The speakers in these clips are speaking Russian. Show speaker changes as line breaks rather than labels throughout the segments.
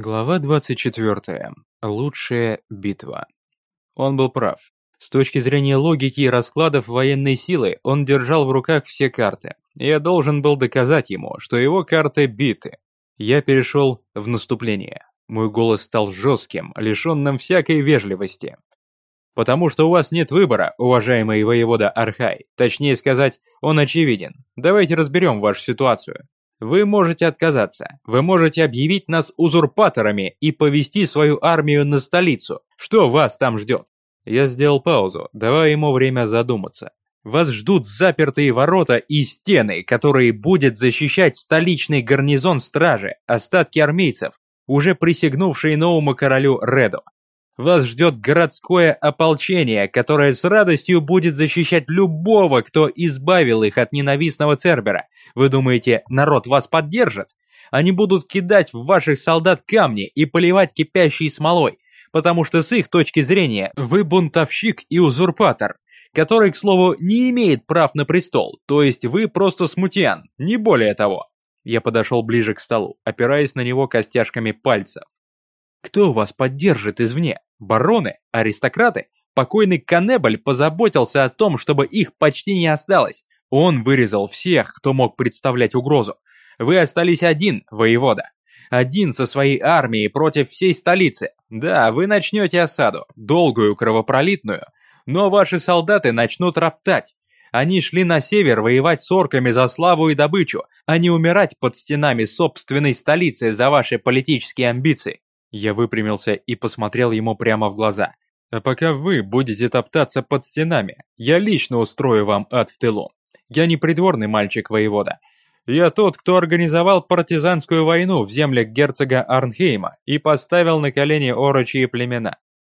Глава 24. Лучшая битва. Он был прав. С точки зрения логики и раскладов военной силы, он держал в руках все карты. Я должен был доказать ему, что его карты биты. Я перешел в наступление. Мой голос стал жестким, лишенным всякой вежливости. Потому что у вас нет выбора, уважаемый воевода Архай. Точнее сказать, он очевиден. Давайте разберем вашу ситуацию. Вы можете отказаться. Вы можете объявить нас узурпаторами и повести свою армию на столицу. Что вас там ждет? Я сделал паузу, давая ему время задуматься. Вас ждут запертые ворота и стены, которые будет защищать столичный гарнизон стражи, остатки армейцев, уже присягнувшие новому королю Реду. Вас ждет городское ополчение, которое с радостью будет защищать любого, кто избавил их от ненавистного Цербера. Вы думаете, народ вас поддержит? Они будут кидать в ваших солдат камни и поливать кипящей смолой, потому что с их точки зрения вы бунтовщик и узурпатор, который, к слову, не имеет прав на престол, то есть вы просто смутьян, не более того. Я подошел ближе к столу, опираясь на него костяшками пальцев. Кто вас поддержит извне? Бароны? Аристократы? Покойный Каннебаль позаботился о том, чтобы их почти не осталось. Он вырезал всех, кто мог представлять угрозу. Вы остались один, воевода. Один со своей армией против всей столицы. Да, вы начнете осаду, долгую, кровопролитную. Но ваши солдаты начнут роптать. Они шли на север воевать с орками за славу и добычу, а не умирать под стенами собственной столицы за ваши политические амбиции. Я выпрямился и посмотрел ему прямо в глаза. «А пока вы будете топтаться под стенами, я лично устрою вам ад в тылу. Я не придворный мальчик-воевода. Я тот, кто организовал партизанскую войну в землях герцога Арнхейма и поставил на колени орочьи племена.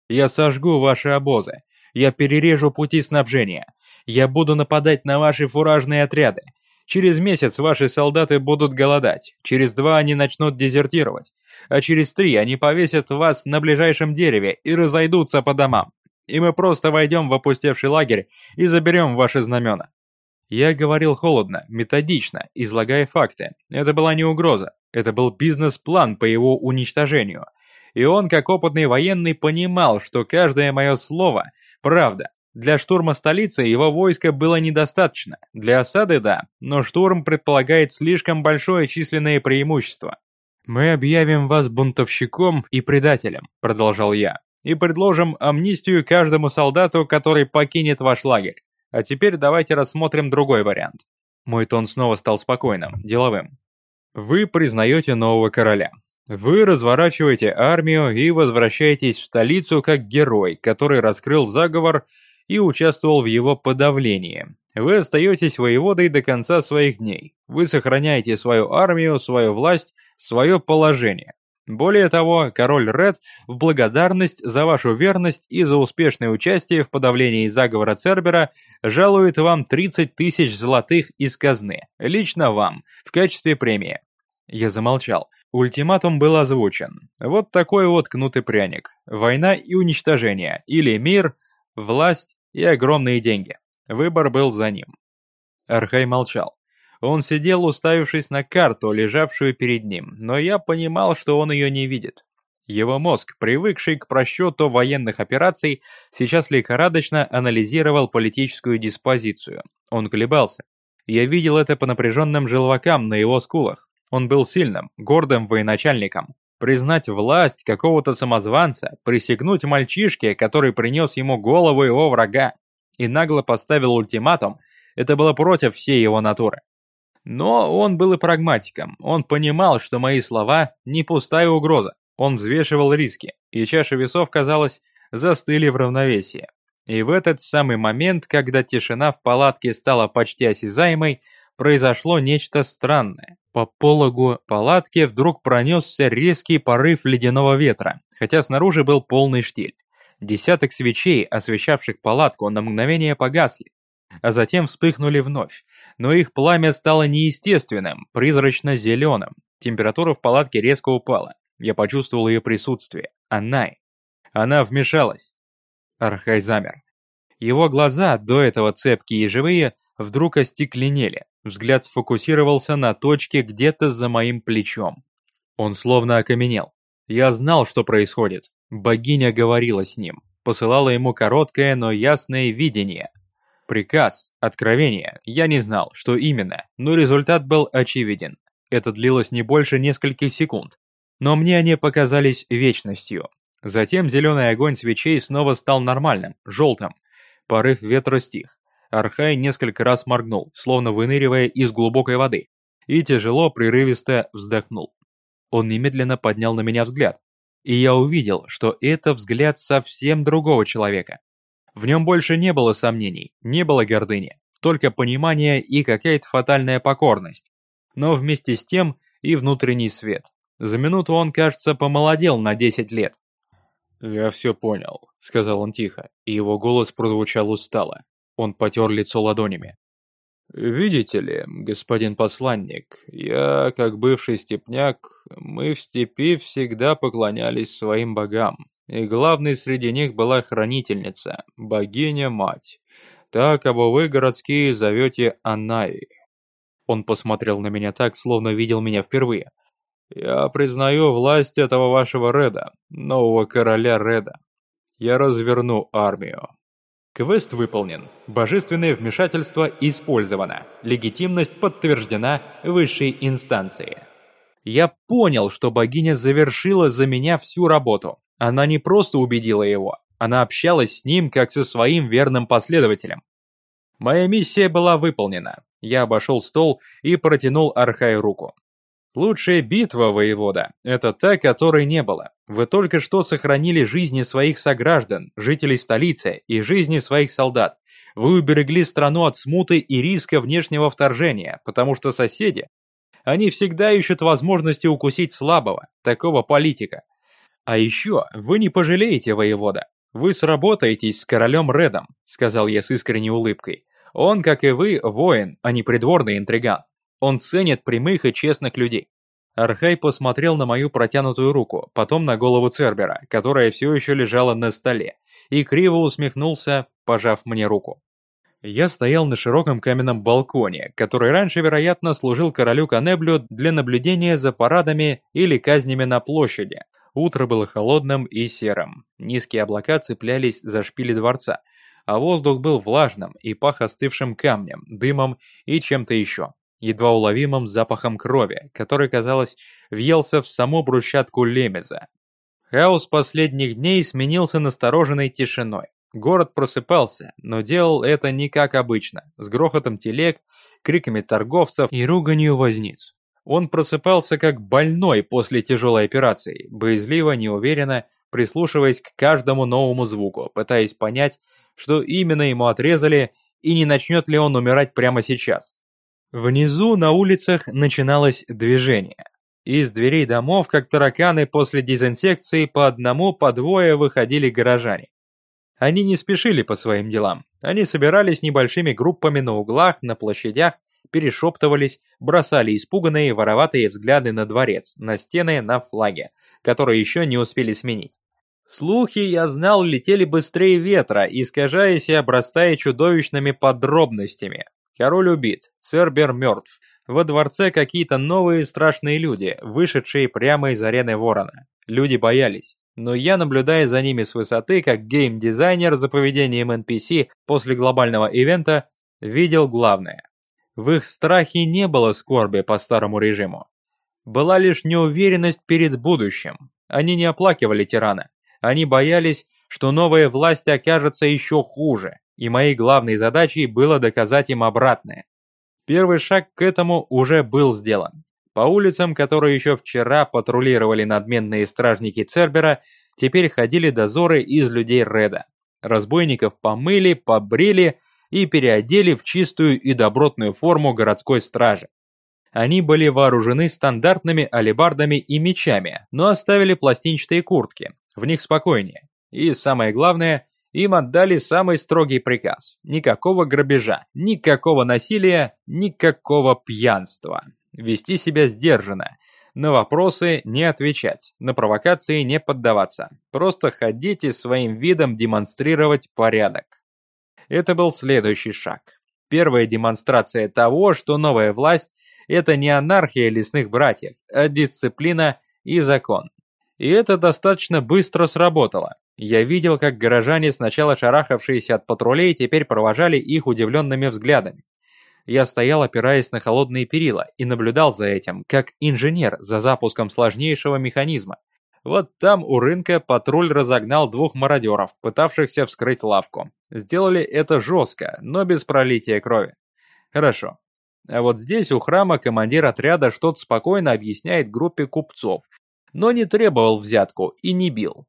Я сожгу ваши обозы. Я перережу пути снабжения. Я буду нападать на ваши фуражные отряды. Через месяц ваши солдаты будут голодать, через два они начнут дезертировать, а через три они повесят вас на ближайшем дереве и разойдутся по домам. И мы просто войдем в опустевший лагерь и заберем ваши знамена. Я говорил холодно, методично, излагая факты. Это была не угроза, это был бизнес-план по его уничтожению. И он, как опытный военный, понимал, что каждое мое слово – правда, для штурма столицы его войска было недостаточно. Для осады – да, но штурм предполагает слишком большое численное преимущество. «Мы объявим вас бунтовщиком и предателем», – продолжал я, «и предложим амнистию каждому солдату, который покинет ваш лагерь. А теперь давайте рассмотрим другой вариант». Мой тон снова стал спокойным, деловым. «Вы признаете нового короля. Вы разворачиваете армию и возвращаетесь в столицу как герой, который раскрыл заговор и участвовал в его подавлении. Вы остаетесь воеводой до конца своих дней. Вы сохраняете свою армию, свою власть, свое положение. Более того, король Ред в благодарность за вашу верность и за успешное участие в подавлении заговора Цербера жалует вам 30 тысяч золотых из казны, лично вам, в качестве премии. Я замолчал. Ультиматум был озвучен. Вот такой вот кнутый пряник. Война и уничтожение. Или мир, власть и огромные деньги. Выбор был за ним. Архай молчал. Он сидел, уставившись на карту, лежавшую перед ним, но я понимал, что он ее не видит. Его мозг, привыкший к просчету военных операций, сейчас лихорадочно анализировал политическую диспозицию. Он колебался. Я видел это по напряженным желвакам на его скулах. Он был сильным, гордым военачальником, Признать власть какого-то самозванца, присягнуть мальчишке, который принес ему голову его врага, и нагло поставил ультиматум, это было против всей его натуры. Но он был и прагматиком, он понимал, что мои слова не пустая угроза, он взвешивал риски, и чаши весов, казалось, застыли в равновесии. И в этот самый момент, когда тишина в палатке стала почти осязаемой, произошло нечто странное. По пологу палатки вдруг пронесся резкий порыв ледяного ветра, хотя снаружи был полный штиль. Десяток свечей, освещавших палатку, на мгновение погасли, а затем вспыхнули вновь. Но их пламя стало неестественным, призрачно-зеленым. Температура в палатке резко упала. Я почувствовал ее присутствие. Она. Она вмешалась. Архай замер. Его глаза, до этого цепкие и живые, вдруг остекленели. Взгляд сфокусировался на точке где-то за моим плечом. Он словно окаменел. Я знал, что происходит. Богиня говорила с ним, посылала ему короткое, но ясное видение. Приказ, откровение, я не знал, что именно, но результат был очевиден. Это длилось не больше нескольких секунд, но мне они показались вечностью. Затем зеленый огонь свечей снова стал нормальным, желтым. Порыв ветра стих. Архай несколько раз моргнул, словно выныривая из глубокой воды, и тяжело, прерывисто вздохнул. Он немедленно поднял на меня взгляд, и я увидел, что это взгляд совсем другого человека. В нем больше не было сомнений, не было гордыни, только понимание и какая-то фатальная покорность. Но вместе с тем и внутренний свет. За минуту он, кажется, помолодел на 10 лет. «Я все понял», — сказал он тихо, и его голос прозвучал устало. Он потер лицо ладонями. «Видите ли, господин посланник, я, как бывший степняк, мы в степи всегда поклонялись своим богам, и главной среди них была хранительница, богиня-мать, та, кого вы, городские, зовете Аннаи». Он посмотрел на меня так, словно видел меня впервые. «Я признаю власть этого вашего Реда, нового короля Реда. Я разверну армию». Квест выполнен. Божественное вмешательство использовано. Легитимность подтверждена высшей инстанции. Я понял, что богиня завершила за меня всю работу. Она не просто убедила его, она общалась с ним как со своим верным последователем. Моя миссия была выполнена. Я обошел стол и протянул Архаю руку. Лучшая битва, воевода, это та, которой не было. Вы только что сохранили жизни своих сограждан, жителей столицы и жизни своих солдат. Вы уберегли страну от смуты и риска внешнего вторжения, потому что соседи, они всегда ищут возможности укусить слабого, такого политика. А еще вы не пожалеете, воевода. Вы сработаетесь с королем Редом, сказал я с искренней улыбкой. Он, как и вы, воин, а не придворный интриган. Он ценит прямых и честных людей. Архай посмотрел на мою протянутую руку, потом на голову Цербера, которая все еще лежала на столе, и криво усмехнулся, пожав мне руку. Я стоял на широком каменном балконе, который раньше, вероятно, служил королю Канеблю для наблюдения за парадами или казнями на площади. Утро было холодным и серым. Низкие облака цеплялись за шпили дворца, а воздух был влажным и пах остывшим камнем, дымом и чем-то еще едва уловимым запахом крови, который, казалось, въелся в саму брусчатку Лемеза. Хаос последних дней сменился настороженной тишиной. Город просыпался, но делал это не как обычно, с грохотом телег, криками торговцев и руганью возниц. Он просыпался как больной после тяжелой операции, боязливо, неуверенно, прислушиваясь к каждому новому звуку, пытаясь понять, что именно ему отрезали и не начнет ли он умирать прямо сейчас. Внизу на улицах начиналось движение. Из дверей домов, как тараканы после дезинсекции, по одному, по двое выходили горожане. Они не спешили по своим делам. Они собирались небольшими группами на углах, на площадях, перешептывались, бросали испуганные вороватые взгляды на дворец, на стены, на флаги, которые еще не успели сменить. Слухи, я знал, летели быстрее ветра, искажаясь и обрастая чудовищными подробностями, Король убит, Цербер мертв. Во дворце какие-то новые страшные люди, вышедшие прямо из арены Ворона. Люди боялись. Но я, наблюдая за ними с высоты, как гейм-дизайнер за поведением NPC после глобального ивента, видел главное. В их страхе не было скорби по старому режиму. Была лишь неуверенность перед будущим. Они не оплакивали тирана. Они боялись, что новая власть окажется еще хуже, и моей главной задачей было доказать им обратное. Первый шаг к этому уже был сделан. По улицам, которые еще вчера патрулировали надменные стражники Цербера, теперь ходили дозоры из людей Реда. Разбойников помыли, побрили и переодели в чистую и добротную форму городской стражи. Они были вооружены стандартными алебардами и мечами, но оставили пластинчатые куртки, в них спокойнее. И самое главное, им отдали самый строгий приказ. Никакого грабежа, никакого насилия, никакого пьянства. Вести себя сдержанно. На вопросы не отвечать, на провокации не поддаваться. Просто ходить и своим видом демонстрировать порядок. Это был следующий шаг. Первая демонстрация того, что новая власть – это не анархия лесных братьев, а дисциплина и закон. И это достаточно быстро сработало. Я видел, как горожане, сначала шарахавшиеся от патрулей, теперь провожали их удивленными взглядами. Я стоял, опираясь на холодные перила, и наблюдал за этим, как инженер за запуском сложнейшего механизма. Вот там у рынка патруль разогнал двух мародеров, пытавшихся вскрыть лавку. Сделали это жестко, но без пролития крови. Хорошо. А вот здесь у храма командир отряда что-то спокойно объясняет группе купцов, но не требовал взятку и не бил.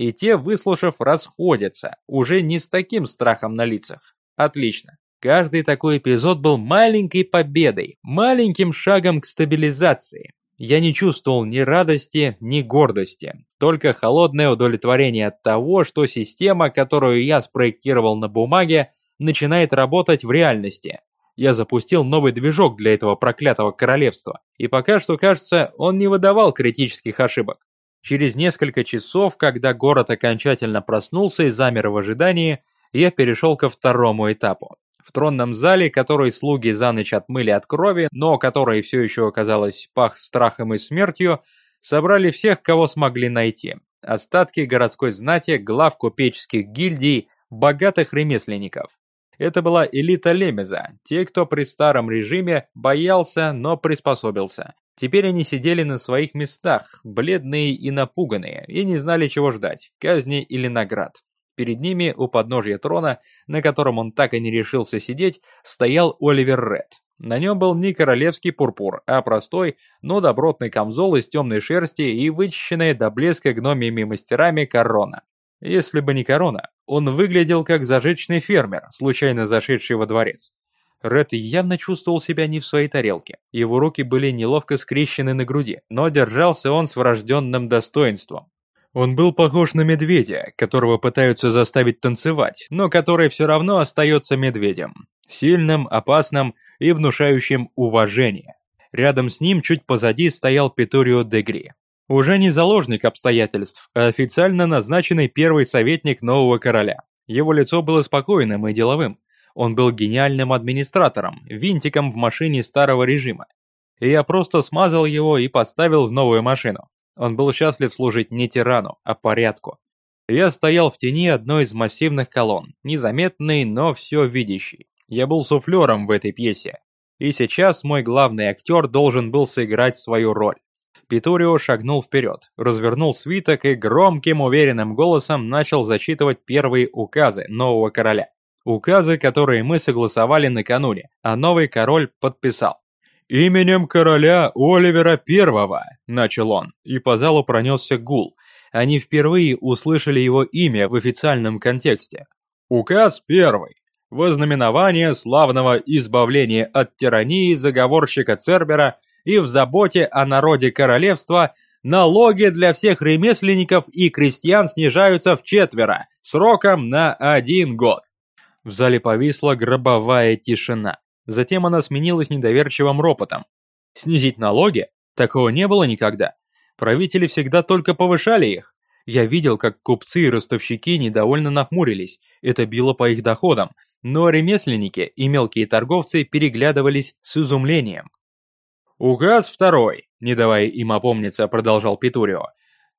И те, выслушав, расходятся, уже не с таким страхом на лицах. Отлично. Каждый такой эпизод был маленькой победой, маленьким шагом к стабилизации. Я не чувствовал ни радости, ни гордости, только холодное удовлетворение от того, что система, которую я спроектировал на бумаге, начинает работать в реальности. Я запустил новый движок для этого проклятого королевства, и пока что, кажется, он не выдавал критических ошибок. Через несколько часов, когда город окончательно проснулся и замер в ожидании, я перешел ко второму этапу. В тронном зале, который слуги за ночь отмыли от крови, но который все еще, оказалось, пах страхом и смертью, собрали всех, кого смогли найти. Остатки городской знати, глав купеческих гильдий, богатых ремесленников. Это была элита Лемеза, те, кто при старом режиме боялся, но приспособился. Теперь они сидели на своих местах, бледные и напуганные, и не знали, чего ждать, казни или наград. Перед ними, у подножья трона, на котором он так и не решился сидеть, стоял Оливер Ред. На нем был не королевский пурпур, а простой, но добротный камзол из темной шерсти и вычищенная до блеска гномиями мастерами корона. Если бы не корона, он выглядел как зажиточный фермер, случайно зашедший во дворец. Ред явно чувствовал себя не в своей тарелке. Его руки были неловко скрещены на груди, но держался он с врожденным достоинством. Он был похож на медведя, которого пытаются заставить танцевать, но который все равно остается медведем. Сильным, опасным и внушающим уважение. Рядом с ним чуть позади стоял Петорио Дегри. Уже не заложник обстоятельств, а официально назначенный первый советник нового короля. Его лицо было спокойным и деловым. Он был гениальным администратором, винтиком в машине старого режима. И я просто смазал его и поставил в новую машину. Он был счастлив служить не тирану, а порядку. Я стоял в тени одной из массивных колонн, незаметный, но все видящий. Я был суфлером в этой пьесе. И сейчас мой главный актер должен был сыграть свою роль. Питорио шагнул вперед, развернул свиток и громким уверенным голосом начал зачитывать первые указы нового короля. Указы, которые мы согласовали накануне, а новый король подписал. «Именем короля Оливера Первого», — начал он, и по залу пронесся гул. Они впервые услышали его имя в официальном контексте. Указ первый. Вознаменование славного избавления от тирании заговорщика Цербера и в заботе о народе королевства налоги для всех ремесленников и крестьян снижаются в четверо, сроком на один год. В зале повисла гробовая тишина. Затем она сменилась недоверчивым ропотом. Снизить налоги? Такого не было никогда. Правители всегда только повышали их. Я видел, как купцы и ростовщики недовольно нахмурились, это било по их доходам, но ремесленники и мелкие торговцы переглядывались с изумлением. «Указ второй», не давая им опомниться, продолжал Петурио.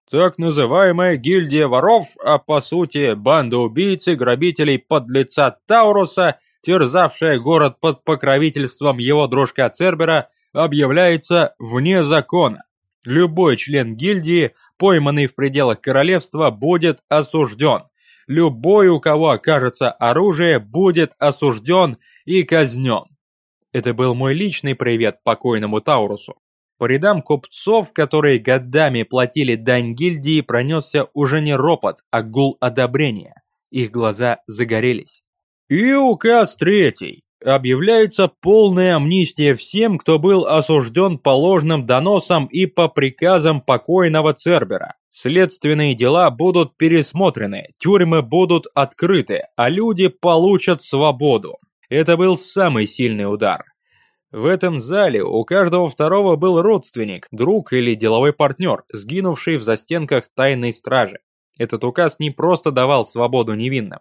«Так называемая гильдия воров, а по сути банда убийц и грабителей подлеца Тауруса – терзавшая город под покровительством его дружка Цербера, объявляется вне закона. Любой член гильдии, пойманный в пределах королевства, будет осужден. Любой, у кого окажется оружие, будет осужден и казнен. Это был мой личный привет покойному Таурусу. По рядам купцов, которые годами платили дань гильдии, пронесся уже не ропот, а гул одобрения. Их глаза загорелись. И указ третий. Объявляется полная амнистия всем, кто был осужден по ложным доносам и по приказам покойного Цербера. Следственные дела будут пересмотрены, тюрьмы будут открыты, а люди получат свободу. Это был самый сильный удар. В этом зале у каждого второго был родственник, друг или деловой партнер, сгинувший в застенках тайной стражи. Этот указ не просто давал свободу невинным,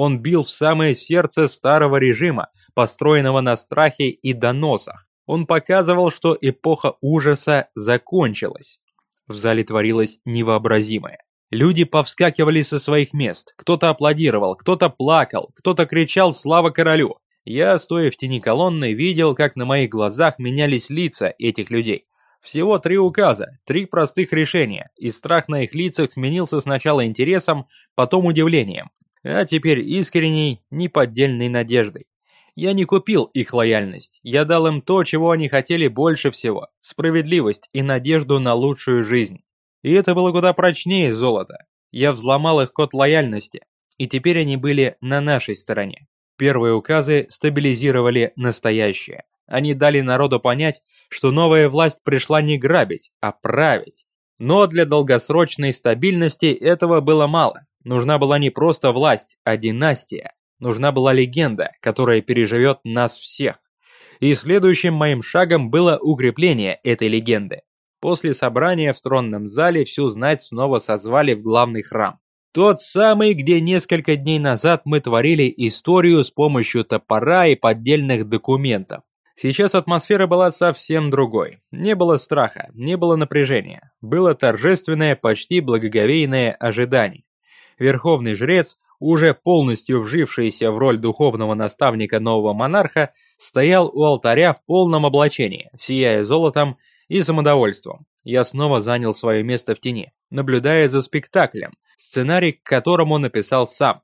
он бил в самое сердце старого режима, построенного на страхе и доносах. Он показывал, что эпоха ужаса закончилась. В зале творилось невообразимое. Люди повскакивали со своих мест, кто-то аплодировал, кто-то плакал, кто-то кричал «Слава королю!». Я, стоя в тени колонны, видел, как на моих глазах менялись лица этих людей. Всего три указа, три простых решения, и страх на их лицах сменился сначала интересом, потом удивлением, а теперь искренней, неподдельной надеждой. Я не купил их лояльность, я дал им то, чего они хотели больше всего – справедливость и надежду на лучшую жизнь. И это было куда прочнее золота. Я взломал их код лояльности, и теперь они были на нашей стороне. Первые указы стабилизировали настоящее. Они дали народу понять, что новая власть пришла не грабить, а править. Но для долгосрочной стабильности этого было мало. Нужна была не просто власть, а династия. Нужна была легенда, которая переживет нас всех. И следующим моим шагом было укрепление этой легенды. После собрания в тронном зале всю знать снова созвали в главный храм. Тот самый, где несколько дней назад мы творили историю с помощью топора и поддельных документов. Сейчас атмосфера была совсем другой. Не было страха, не было напряжения. Было торжественное, почти благоговейное ожидание. Верховный жрец, уже полностью вжившийся в роль духовного наставника нового монарха, стоял у алтаря в полном облачении, сияя золотом и самодовольством. Я снова занял свое место в тени, наблюдая за спектаклем, сценарий к которому написал сам.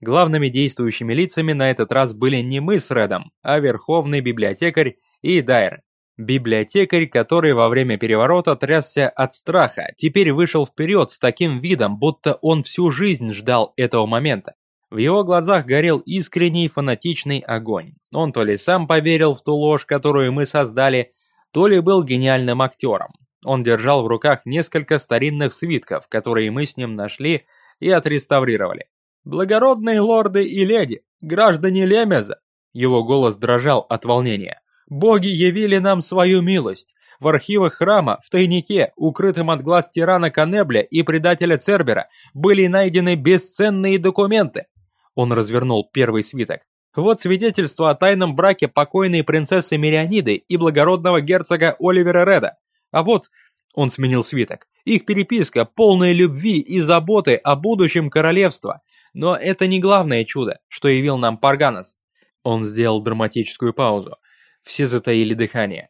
Главными действующими лицами на этот раз были не мы с Редом, а верховный библиотекарь и Дайр. Библиотекарь, который во время переворота трясся от страха, теперь вышел вперед с таким видом, будто он всю жизнь ждал этого момента. В его глазах горел искренний фанатичный огонь. Он то ли сам поверил в ту ложь, которую мы создали, то ли был гениальным актером. Он держал в руках несколько старинных свитков, которые мы с ним нашли и отреставрировали. «Благородные лорды и леди, граждане Лемеза!» Его голос дрожал от волнения. «Боги явили нам свою милость. В архивах храма, в тайнике, укрытым от глаз тирана Канебля и предателя Цербера, были найдены бесценные документы». Он развернул первый свиток. Вот свидетельство о тайном браке покойной принцессы Мирианиды и благородного герцога Оливера Реда. А вот, он сменил свиток, их переписка, полная любви и заботы о будущем королевства. Но это не главное чудо, что явил нам Парганас. Он сделал драматическую паузу. Все затаили дыхание.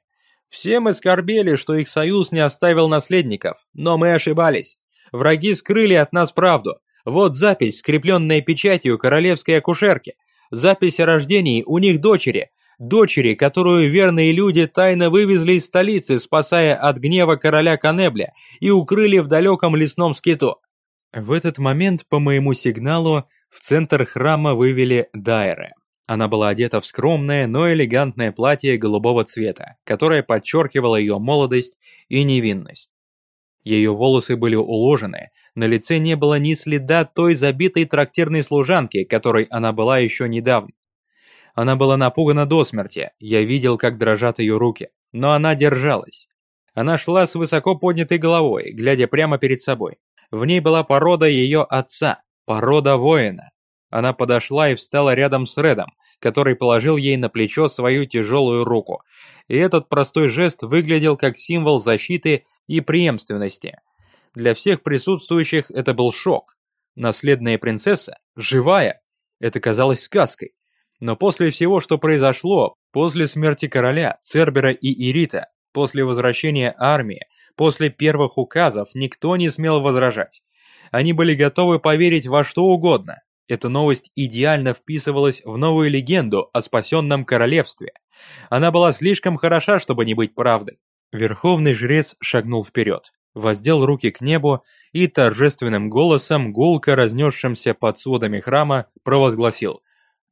Все мы скорбели, что их союз не оставил наследников, но мы ошибались. Враги скрыли от нас правду. Вот запись, скрепленная печатью королевской акушерки. Запись о рождении у них дочери. Дочери, которую верные люди тайно вывезли из столицы, спасая от гнева короля Канебля, и укрыли в далеком лесном скиту. В этот момент по моему сигналу в центр храма вывели Дайре. Она была одета в скромное, но элегантное платье голубого цвета, которое подчеркивало ее молодость и невинность. Ее волосы были уложены, на лице не было ни следа той забитой трактирной служанки, которой она была еще недавно. Она была напугана до смерти, я видел, как дрожат ее руки, но она держалась. Она шла с высоко поднятой головой, глядя прямо перед собой. В ней была порода ее отца, порода воина. Она подошла и встала рядом с Редом, который положил ей на плечо свою тяжелую руку. И этот простой жест выглядел как символ защиты и преемственности. Для всех присутствующих это был шок. Наследная принцесса, живая, это казалось сказкой. Но после всего, что произошло, после смерти короля, Цербера и Ирита, после возвращения армии, После первых указов никто не смел возражать. Они были готовы поверить во что угодно. Эта новость идеально вписывалась в новую легенду о спасенном королевстве. Она была слишком хороша, чтобы не быть правдой. Верховный жрец шагнул вперед, воздел руки к небу и торжественным голосом, гулко разнесшимся под сводами храма, провозгласил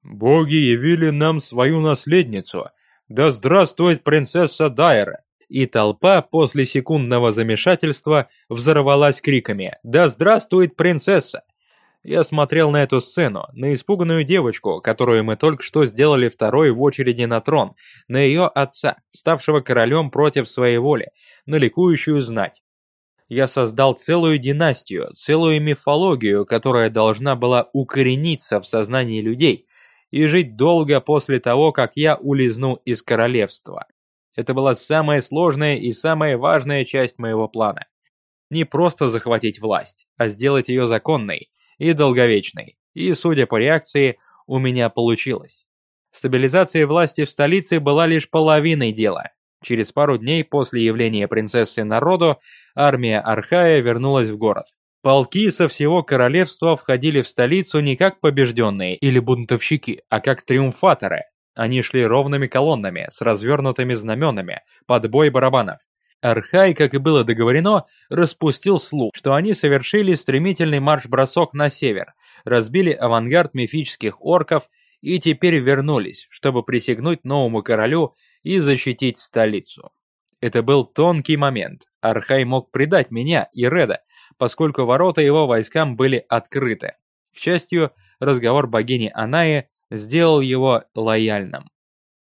«Боги явили нам свою наследницу! Да здравствует принцесса Дайра!» и толпа после секундного замешательства взорвалась криками «Да здравствует принцесса!». Я смотрел на эту сцену, на испуганную девочку, которую мы только что сделали второй в очереди на трон, на ее отца, ставшего королем против своей воли, на ликующую знать. Я создал целую династию, целую мифологию, которая должна была укорениться в сознании людей и жить долго после того, как я улизну из королевства. Это была самая сложная и самая важная часть моего плана. Не просто захватить власть, а сделать ее законной и долговечной. И, судя по реакции, у меня получилось. Стабилизация власти в столице была лишь половиной дела. Через пару дней после явления принцессы народу армия Архая вернулась в город. Полки со всего королевства входили в столицу не как побежденные или бунтовщики, а как триумфаторы. Они шли ровными колоннами, с развернутыми знаменами, под бой барабанов. Архай, как и было договорено, распустил слух, что они совершили стремительный марш-бросок на север, разбили авангард мифических орков и теперь вернулись, чтобы присягнуть новому королю и защитить столицу. Это был тонкий момент. Архай мог предать меня и Реда, поскольку ворота его войскам были открыты. К счастью, разговор богини Анаи сделал его лояльным.